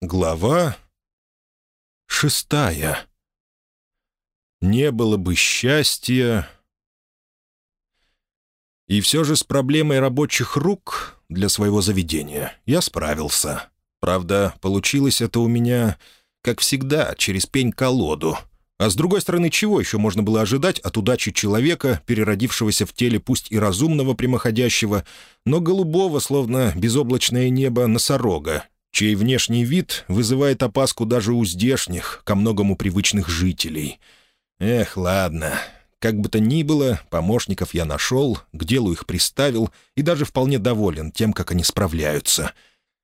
Глава шестая. Не было бы счастья... И все же с проблемой рабочих рук для своего заведения я справился. Правда, получилось это у меня, как всегда, через пень-колоду. А с другой стороны, чего еще можно было ожидать от удачи человека, переродившегося в теле пусть и разумного прямоходящего, но голубого, словно безоблачное небо, носорога, чей внешний вид вызывает опаску даже у здешних, ко многому привычных жителей. Эх, ладно. Как бы то ни было, помощников я нашел, к делу их приставил и даже вполне доволен тем, как они справляются.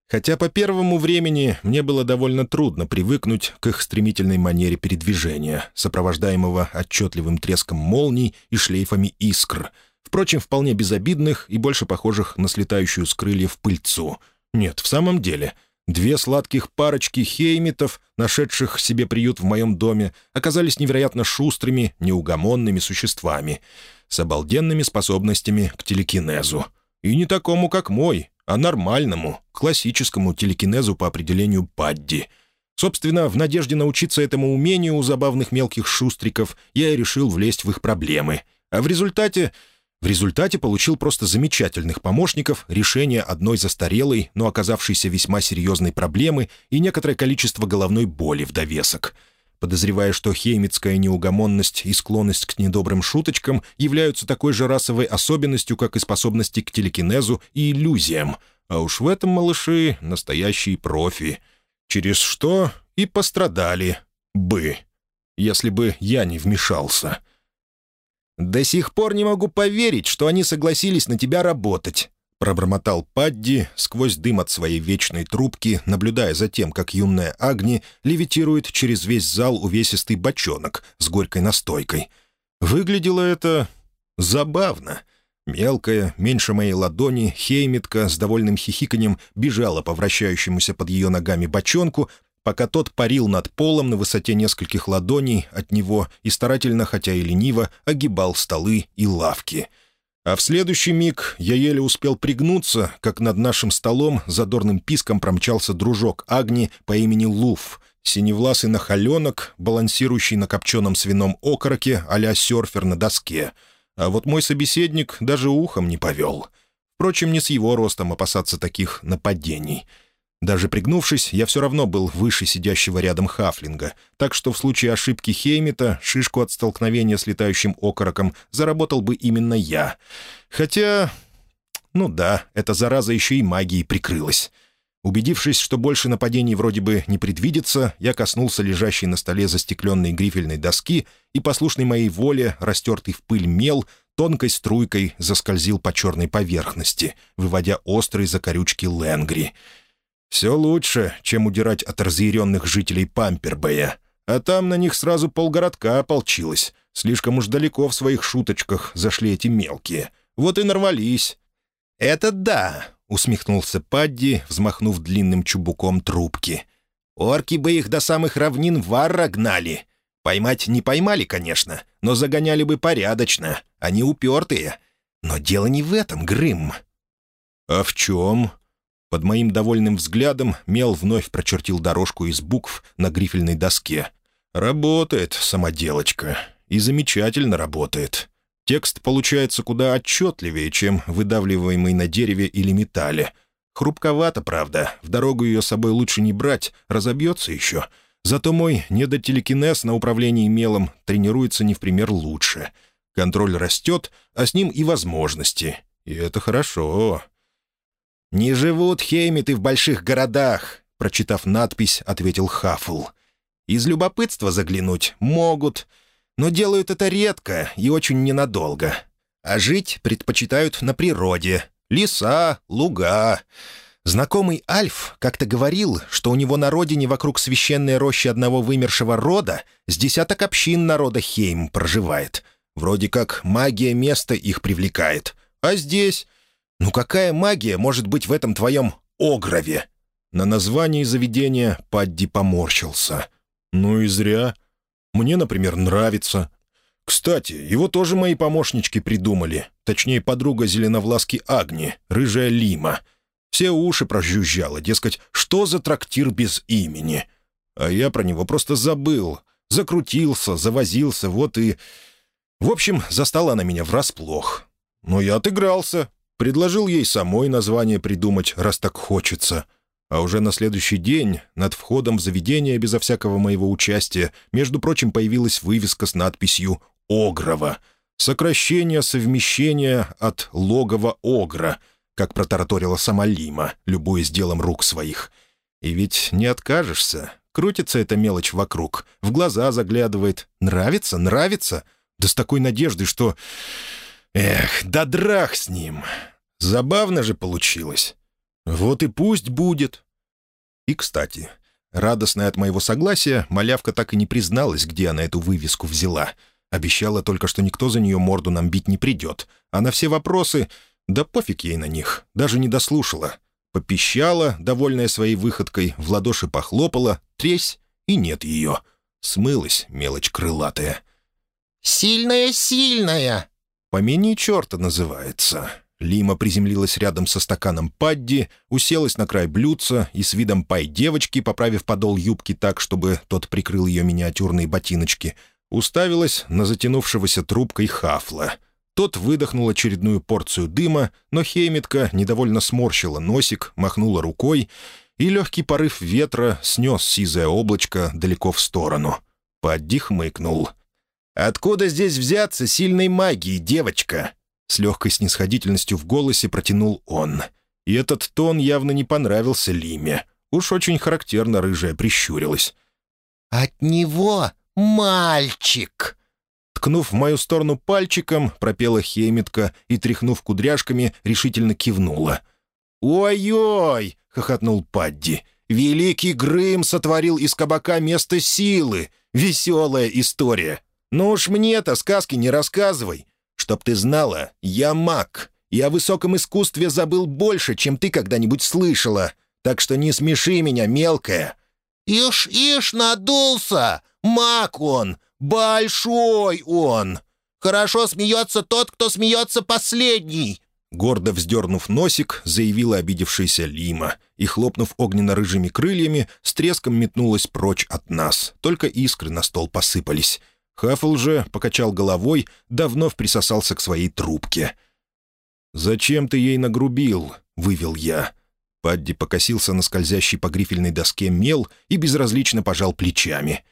Хотя по первому времени мне было довольно трудно привыкнуть к их стремительной манере передвижения, сопровождаемого отчетливым треском молний и шлейфами искр, впрочем, вполне безобидных и больше похожих на слетающую с крыльев пыльцу. Нет, в самом деле — Две сладких парочки хеймитов, нашедших себе приют в моем доме, оказались невероятно шустрыми, неугомонными существами, с обалденными способностями к телекинезу. И не такому, как мой, а нормальному, классическому телекинезу по определению Падди. Собственно, в надежде научиться этому умению у забавных мелких шустриков, я и решил влезть в их проблемы. А в результате в результате получил просто замечательных помощников, решение одной застарелой, но оказавшейся весьма серьезной проблемы и некоторое количество головной боли в довесок. Подозревая, что хеймитская неугомонность и склонность к недобрым шуточкам являются такой же расовой особенностью, как и способности к телекинезу и иллюзиям. А уж в этом малыши настоящие профи. Через что и пострадали бы, если бы я не вмешался. «До сих пор не могу поверить, что они согласились на тебя работать», — пробормотал Падди сквозь дым от своей вечной трубки, наблюдая за тем, как юная Агни левитирует через весь зал увесистый бочонок с горькой настойкой. Выглядело это забавно. Мелкая, меньше моей ладони, хеймитка с довольным хихиканьем бежала по вращающемуся под ее ногами бочонку, пока тот парил над полом на высоте нескольких ладоней от него и старательно, хотя и лениво, огибал столы и лавки. А в следующий миг я еле успел пригнуться, как над нашим столом задорным писком промчался дружок Агни по имени Луф, синевласый нахаленок, балансирующий на копченом свином окороке а серфер на доске. А вот мой собеседник даже ухом не повел. Впрочем, не с его ростом опасаться таких нападений — даже пригнувшись, я все равно был выше сидящего рядом Хафлинга, так что в случае ошибки Хеймита шишку от столкновения с летающим окороком заработал бы именно я. Хотя... Ну да, эта зараза еще и магией прикрылась. Убедившись, что больше нападений вроде бы не предвидится, я коснулся лежащей на столе застекленной грифельной доски и, послушной моей воле, растертый в пыль мел, тонкой струйкой заскользил по черной поверхности, выводя острые закорючки Ленгри — все лучше, чем удирать от разъяренных жителей Пампербэя. А там на них сразу полгородка ополчилось. Слишком уж далеко в своих шуточках зашли эти мелкие. Вот и нарвались. «Это да», — усмехнулся Падди, взмахнув длинным чубуком трубки. «Орки бы их до самых равнин Варра гнали. Поймать не поймали, конечно, но загоняли бы порядочно. Они упертые. Но дело не в этом, Грым». «А в чем?» Под моим довольным взглядом Мел вновь прочертил дорожку из букв на грифельной доске. «Работает, самоделочка. И замечательно работает. Текст получается куда отчетливее, чем выдавливаемый на дереве или металле. Хрупковато, правда. В дорогу ее с собой лучше не брать, разобьется еще. Зато мой недотелекинез на управлении мелом тренируется не в пример лучше. Контроль растет, а с ним и возможности. И это хорошо. «Не живут хеймиты в больших городах», — прочитав надпись, ответил Хафл. «Из любопытства заглянуть могут, но делают это редко и очень ненадолго. А жить предпочитают на природе. Леса, луга. Знакомый Альф как-то говорил, что у него на родине вокруг священной рощи одного вымершего рода с десяток общин народа Хейм проживает. Вроде как магия места их привлекает. А здесь «Ну какая магия может быть в этом твоем огрове?» На названии заведения Падди поморщился. «Ну и зря. Мне, например, нравится. Кстати, его тоже мои помощнички придумали. Точнее, подруга зеленовласки Агни, рыжая Лима. Все уши прожужжало, дескать, что за трактир без имени? А я про него просто забыл. Закрутился, завозился, вот и... В общем, застала она меня врасплох. Но я отыгрался, предложил ей самой название придумать, раз так хочется. А уже на следующий день над входом в заведение безо всякого моего участия, между прочим, появилась вывеска с надписью «Огрова». Сокращение совмещения от логова Огра, как протараторила сама Лима, любуясь делом рук своих. И ведь не откажешься. Крутится эта мелочь вокруг, в глаза заглядывает. Нравится, нравится. Да с такой надеждой, что... Эх, да драх с ним. Забавно же получилось. Вот и пусть будет. И, кстати, радостная от моего согласия, малявка так и не призналась, где она эту вывеску взяла. Обещала только, что никто за нее морду нам бить не придет. А на все вопросы... Да пофиг ей на них, даже не дослушала. Попищала, довольная своей выходкой, в ладоши похлопала, тресь, и нет ее. Смылась мелочь крылатая. «Сильная, сильная!» «Помяни черта» называется. Лима приземлилась рядом со стаканом падди, уселась на край блюдца и с видом пай-девочки, поправив подол юбки так, чтобы тот прикрыл ее миниатюрные ботиночки, уставилась на затянувшегося трубкой хафла. Тот выдохнул очередную порцию дыма, но Хеймитка недовольно сморщила носик, махнула рукой, и легкий порыв ветра снес сизое облачко далеко в сторону. Падди хмыкнул. «Откуда здесь взяться сильной магии, девочка?» С легкой снисходительностью в голосе протянул он. И этот тон явно не понравился Лиме. Уж очень характерно рыжая прищурилась. «От него мальчик!» Ткнув в мою сторону пальчиком, пропела Хеймитка и, тряхнув кудряшками, решительно кивнула. «Ой-ой!» — хохотнул Падди. «Великий Грым сотворил из кабака место силы! Веселая история! Ну уж мне-то сказки не рассказывай! Чтоб ты знала, я маг, и о высоком искусстве забыл больше, чем ты когда-нибудь слышала. Так что не смеши меня, мелкая». «Ишь-ишь, надулся! Маг он! Большой он! Хорошо смеется тот, кто смеется последний!» Гордо вздернув носик, заявила обидевшаяся Лима и, хлопнув огненно-рыжими крыльями, с треском метнулась прочь от нас. Только искры на стол посыпались. Хаффл же покачал головой, давно присосался к своей трубке. «Зачем ты ей нагрубил?» — вывел я. Падди покосился на скользящей по грифельной доске мел и безразлично пожал плечами.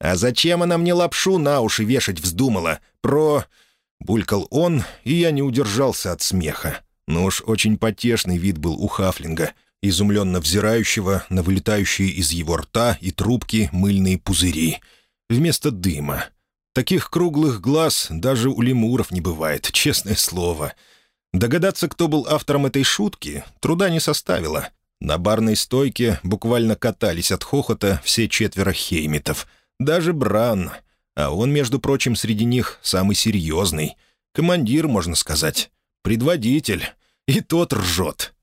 «А зачем она мне лапшу на уши вешать вздумала? Про...» Булькал он, и я не удержался от смеха. Но уж очень потешный вид был у Хафлинга, изумленно взирающего на вылетающие из его рта и трубки мыльные пузыри. Вместо дыма. Таких круглых глаз даже у лемуров не бывает, честное слово. Догадаться, кто был автором этой шутки, труда не составило. На барной стойке буквально катались от хохота все четверо хеймитов. Даже Бран. А он, между прочим, среди них самый серьезный. Командир, можно сказать. Предводитель. И тот ржет.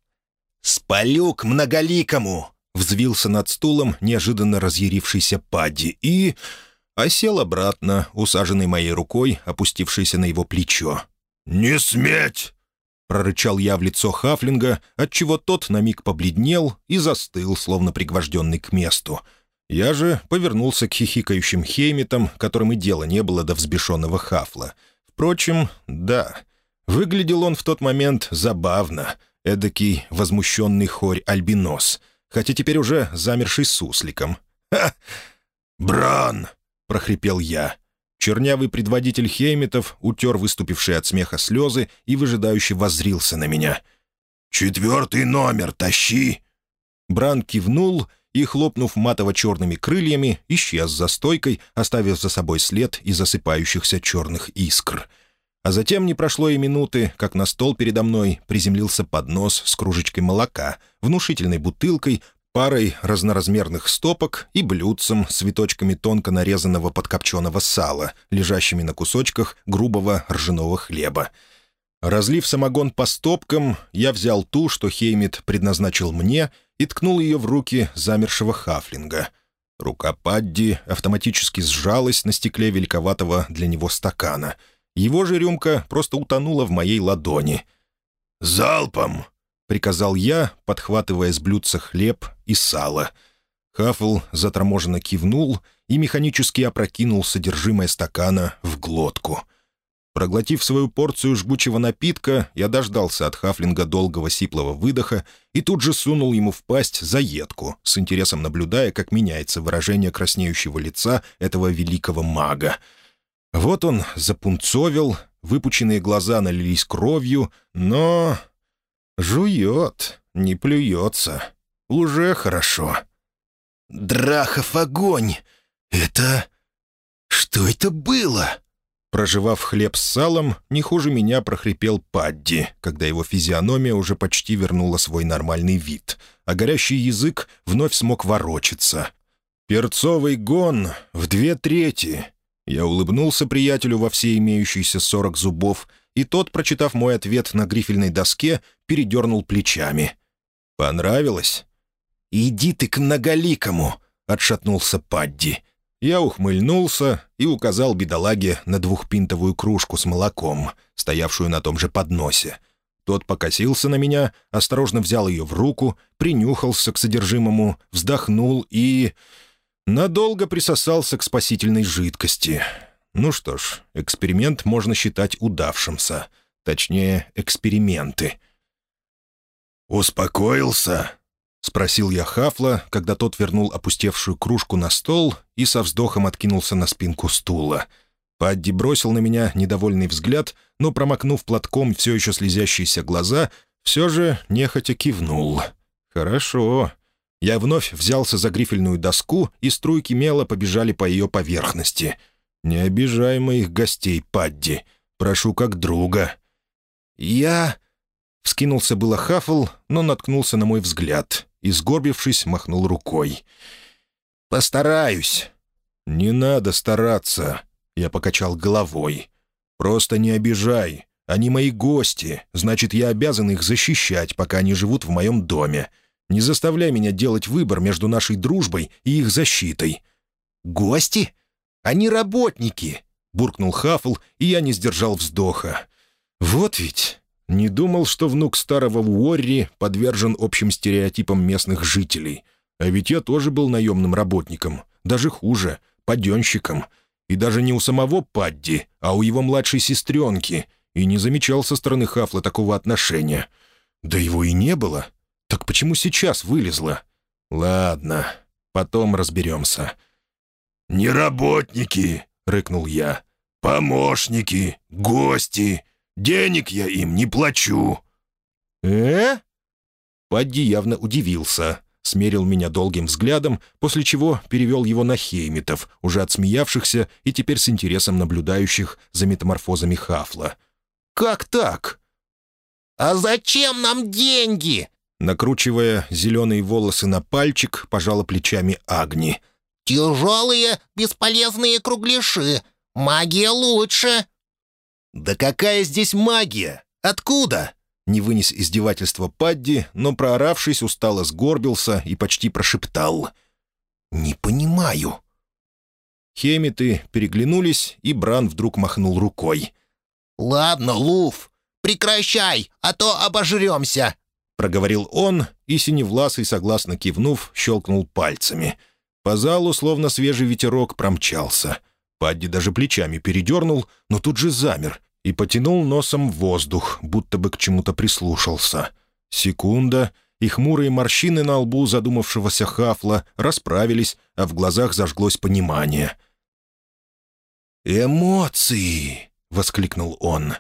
«Спалю к многоликому!» Взвился над стулом неожиданно разъярившийся Падди и а сел обратно, усаженный моей рукой, опустившейся на его плечо. «Не сметь!» — прорычал я в лицо Хафлинга, отчего тот на миг побледнел и застыл, словно пригвожденный к месту. Я же повернулся к хихикающим хеймитам, которым и дела не было до взбешенного Хафла. Впрочем, да, выглядел он в тот момент забавно, эдакий возмущенный хорь-альбинос, хотя теперь уже замерший сусликом. «Ха! Бран!» — прохрипел я. Чернявый предводитель Хеймитов утер выступившие от смеха слезы и выжидающе воззрился на меня. «Четвертый номер тащи!» Бран кивнул и, хлопнув матово-черными крыльями, исчез за стойкой, оставив за собой след из засыпающихся черных искр. А затем не прошло и минуты, как на стол передо мной приземлился поднос с кружечкой молока, внушительной бутылкой, парой разноразмерных стопок и блюдцем с виточками тонко нарезанного подкопченого сала, лежащими на кусочках грубого ржаного хлеба. Разлив самогон по стопкам, я взял ту, что Хеймит предназначил мне, и ткнул ее в руки замершего хафлинга. Рука Падди автоматически сжалась на стекле великоватого для него стакана. Его же рюмка просто утонула в моей ладони. «Залпом!» — приказал я, подхватывая с блюдца хлеб и сало. Хафл заторможенно кивнул и механически опрокинул содержимое стакана в глотку. Проглотив свою порцию жгучего напитка, я дождался от Хафлинга долгого сиплого выдоха и тут же сунул ему в пасть заедку, с интересом наблюдая, как меняется выражение краснеющего лица этого великого мага. Вот он запунцовил, выпученные глаза налились кровью, но... жует, не плюется. Уже хорошо. «Драхов огонь! Это... что это было?» Проживав хлеб с салом, не хуже меня прохрипел Падди, когда его физиономия уже почти вернула свой нормальный вид, а горящий язык вновь смог ворочаться. «Перцовый гон в две трети!» Я улыбнулся приятелю во все имеющиеся сорок зубов, и тот, прочитав мой ответ на грифельной доске, передернул плечами. «Понравилось?» «Иди ты к многоликому!» — отшатнулся Падди. Я ухмыльнулся и указал бедолаге на двухпинтовую кружку с молоком, стоявшую на том же подносе. Тот покосился на меня, осторожно взял ее в руку, принюхался к содержимому, вздохнул и... надолго присосался к спасительной жидкости. Ну что ж, эксперимент можно считать удавшимся. Точнее, эксперименты. «Успокоился?» — спросил я Хафла, когда тот вернул опустевшую кружку на стол и со вздохом откинулся на спинку стула. Падди бросил на меня недовольный взгляд, но, промокнув платком все еще слезящиеся глаза, все же нехотя кивнул. «Хорошо». Я вновь взялся за грифельную доску, и струйки мела побежали по ее поверхности. «Не обижай моих гостей, Падди. Прошу как друга». «Я...» — вскинулся было Хафл, но наткнулся на мой взгляд и, сгорбившись, махнул рукой. «Постараюсь». «Не надо стараться», — я покачал головой. «Просто не обижай. Они мои гости, значит, я обязан их защищать, пока они живут в моем доме. Не заставляй меня делать выбор между нашей дружбой и их защитой». «Гости? Они работники», — буркнул Хафл, и я не сдержал вздоха. «Вот ведь...» Не думал, что внук старого Уорри подвержен общим стереотипам местных жителей. А ведь я тоже был наемным работником. Даже хуже — паденщиком. И даже не у самого Падди, а у его младшей сестренки. И не замечал со стороны Хафла такого отношения. Да его и не было. Так почему сейчас вылезло? Ладно, потом разберемся. «Не работники!» — рыкнул я. «Помощники, гости!» Денег я им не плачу». «Э?» Падди явно удивился, смерил меня долгим взглядом, после чего перевел его на хеймитов, уже отсмеявшихся и теперь с интересом наблюдающих за метаморфозами Хафла. «Как так?» «А зачем нам деньги?» Накручивая зеленые волосы на пальчик, пожала плечами Агни. «Тяжелые, бесполезные кругляши. Магия лучше». «Да какая здесь магия? Откуда?» Не вынес издевательства Падди, но, прооравшись, устало сгорбился и почти прошептал. «Не понимаю». Хемиты переглянулись, и Бран вдруг махнул рукой. «Ладно, Луф, прекращай, а то обожремся», — проговорил он, и синевласый, согласно кивнув, щелкнул пальцами. По залу, словно свежий ветерок, промчался — Падди даже плечами передернул, но тут же замер и потянул носом в воздух, будто бы к чему-то прислушался. Секунда, и хмурые морщины на лбу задумавшегося хафла расправились, а в глазах зажглось понимание. «Эмоции!» — воскликнул он.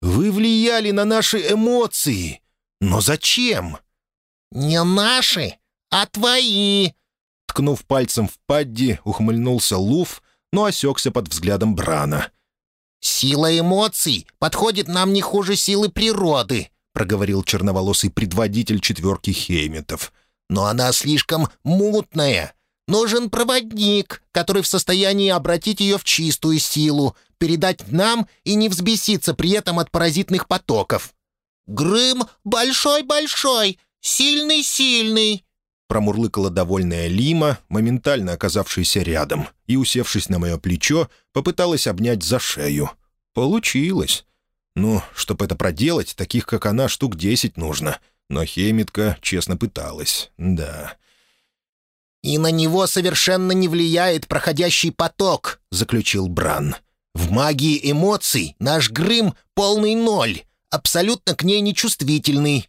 «Вы влияли на наши эмоции! Но зачем?» «Не наши, а твои!» Ткнув пальцем в падди, ухмыльнулся Луф но осекся под взглядом Брана. «Сила эмоций подходит нам не хуже силы природы», проговорил черноволосый предводитель четверки хейметов. «Но она слишком мутная. Нужен проводник, который в состоянии обратить ее в чистую силу, передать нам и не взбеситься при этом от паразитных потоков. Грым большой-большой, сильный-сильный, Промурлыкала довольная Лима, моментально оказавшаяся рядом, и, усевшись на мое плечо, попыталась обнять за шею. Получилось. Ну, чтобы это проделать, таких, как она, штук десять нужно. Но Хеймитка честно пыталась, да. «И на него совершенно не влияет проходящий поток», — заключил Бран. «В магии эмоций наш Грым — полный ноль, абсолютно к ней нечувствительный».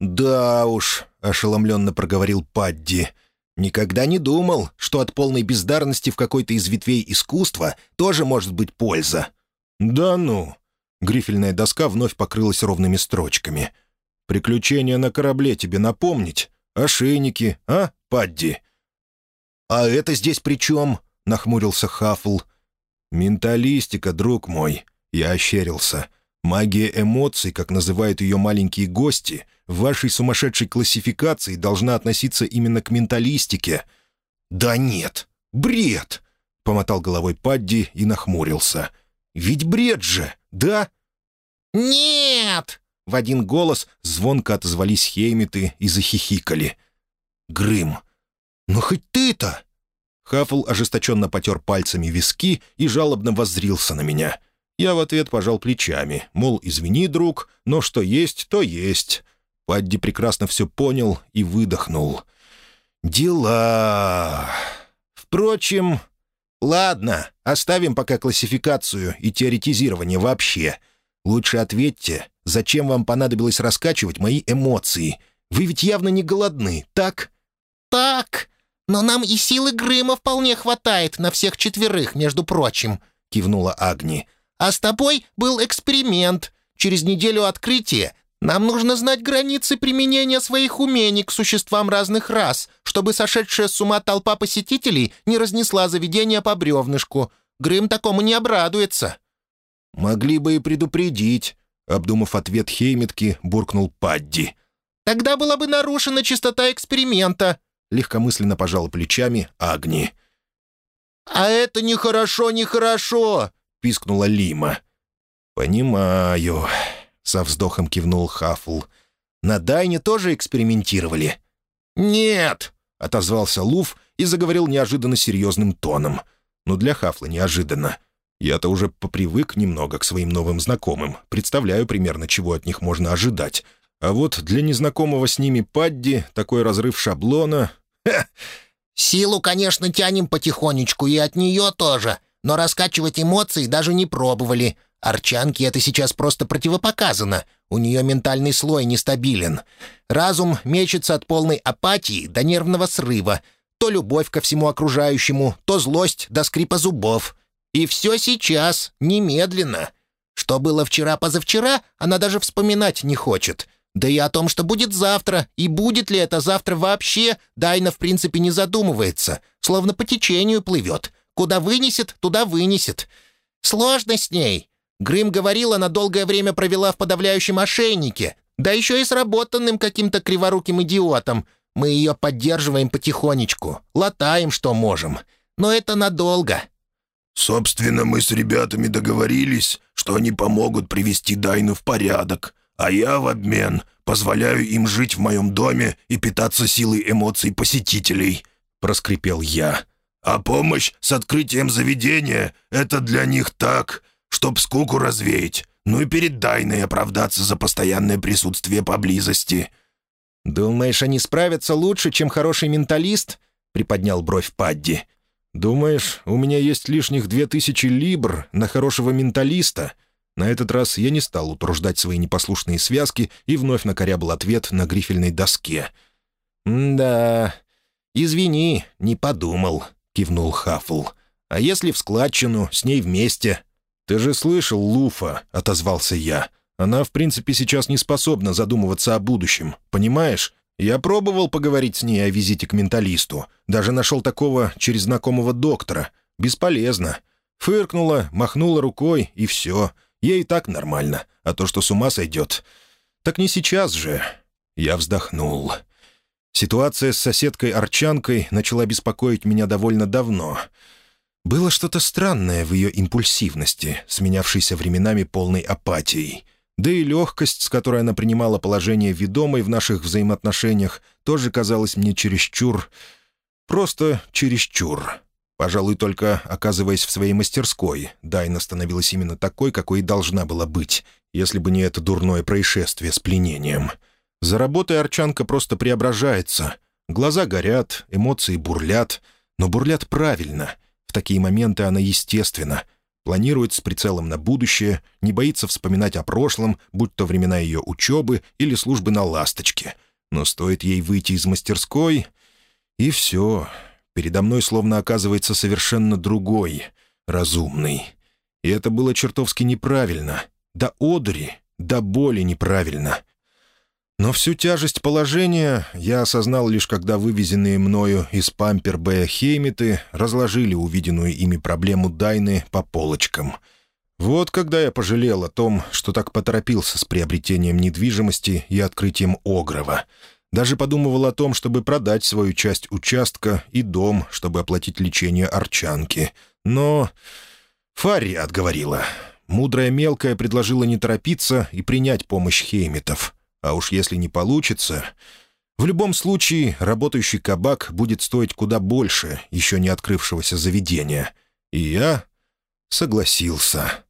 «Да уж», — ошеломленно проговорил Падди, — «никогда не думал, что от полной бездарности в какой-то из ветвей искусства тоже может быть польза». «Да ну!» — грифельная доска вновь покрылась ровными строчками. «Приключения на корабле тебе напомнить? Ошейники, а, Падди?» «А это здесь при чем?» — нахмурился Хаффл. «Менталистика, друг мой», — я ощерился. «Магия эмоций, как называют ее маленькие гости, в вашей сумасшедшей классификации должна относиться именно к менталистике». «Да нет, бред!» — помотал головой Падди и нахмурился. «Ведь бред же, да?» «Нет!» — в один голос звонко отозвались хеймиты и захихикали. «Грым, «Но хоть ты-то!» Хафл ожесточенно потер пальцами виски и жалобно воззрился на меня. Я в ответ пожал плечами, мол, извини, друг, но что есть, то есть. Падди прекрасно все понял и выдохнул. «Дела...» «Впрочем, ладно, оставим пока классификацию и теоретизирование вообще. Лучше ответьте, зачем вам понадобилось раскачивать мои эмоции? Вы ведь явно не голодны, так?» «Так», «Но нам и силы Грыма вполне хватает на всех четверых, между прочим», — кивнула Агни. «А с тобой был эксперимент. Через неделю открытия нам нужно знать границы применения своих умений к существам разных рас, чтобы сошедшая с ума толпа посетителей не разнесла заведение по бревнышку. Грым такому не обрадуется». «Могли бы и предупредить», — обдумав ответ Хеймитки, буркнул Падди. «Тогда была бы нарушена чистота эксперимента», легкомысленно пожал плечами Агни. «А это нехорошо, нехорошо!» — пискнула Лима. «Понимаю», — со вздохом кивнул Хафл. «На Дайне тоже экспериментировали?» «Нет», — отозвался Луф и заговорил неожиданно серьезным тоном. «Но для Хафла неожиданно. Я-то уже попривык немного к своим новым знакомым, представляю примерно, чего от них можно ожидать. А вот для незнакомого с ними Падди такой разрыв шаблона Силу, конечно, тянем потихонечку, и от нее тоже, но раскачивать эмоции даже не пробовали. Арчанке это сейчас просто противопоказано. У нее ментальный слой нестабилен. Разум мечется от полной апатии до нервного срыва. То любовь ко всему окружающему, то злость до скрипа зубов. И все сейчас, немедленно. Что было вчера-позавчера, она даже вспоминать не хочет — да и о том, что будет завтра, и будет ли это завтра вообще, Дайна в принципе не задумывается, словно по течению плывет. Куда вынесет, туда вынесет. Сложно с ней. Грым говорил, она долгое время провела в подавляющем ошейнике, да еще и с работанным каким-то криворуким идиотом. Мы ее поддерживаем потихонечку, латаем, что можем. Но это надолго». «Собственно, мы с ребятами договорились, что они помогут привести Дайну в порядок», а я в обмен позволяю им жить в моем доме и питаться силой эмоций посетителей», — проскрипел я. «А помощь с открытием заведения — это для них так, чтоб скуку развеять, ну и перед Дайной оправдаться за постоянное присутствие поблизости». «Думаешь, они справятся лучше, чем хороший менталист?» — приподнял бровь Падди. «Думаешь, у меня есть лишних две тысячи либр на хорошего менталиста?» На этот раз я не стал утруждать свои непослушные связки и вновь накорябал ответ на грифельной доске. «Да, извини, не подумал», — кивнул Хаффл. «А если в складчину, с ней вместе?» «Ты же слышал, Луфа», — отозвался я. «Она, в принципе, сейчас не способна задумываться о будущем, понимаешь? Я пробовал поговорить с ней о визите к менталисту. Даже нашел такого через знакомого доктора. Бесполезно. Фыркнула, махнула рукой, и все. Ей так нормально, а то, что с ума сойдет... Так не сейчас же. Я вздохнул. Ситуация с соседкой-арчанкой начала беспокоить меня довольно давно. Было что-то странное в ее импульсивности, сменявшейся временами полной апатией. Да и легкость, с которой она принимала положение ведомой в наших взаимоотношениях, тоже казалась мне чересчур... Просто чересчур. Пожалуй, только оказываясь в своей мастерской, Дайна становилась именно такой, какой и должна была быть, если бы не это дурное происшествие с пленением. За работой Арчанка просто преображается. Глаза горят, эмоции бурлят, но бурлят правильно. В такие моменты она естественна. Планирует с прицелом на будущее, не боится вспоминать о прошлом, будь то времена ее учебы или службы на «Ласточке». Но стоит ей выйти из мастерской, и все. Передо мной словно оказывается совершенно другой, разумный. И это было чертовски неправильно. До одури, до боли неправильно. Но всю тяжесть положения я осознал лишь когда вывезенные мною из Пампер-Бэя Хеймиты разложили увиденную ими проблему Дайны по полочкам. Вот когда я пожалел о том, что так поторопился с приобретением недвижимости и открытием Огрова. Даже подумывал о том, чтобы продать свою часть участка и дом, чтобы оплатить лечение Арчанки. Но Фарри отговорила. Мудрая мелкая предложила не торопиться и принять помощь Хеймитов — а уж если не получится... В любом случае, работающий кабак будет стоить куда больше еще не открывшегося заведения. И я согласился.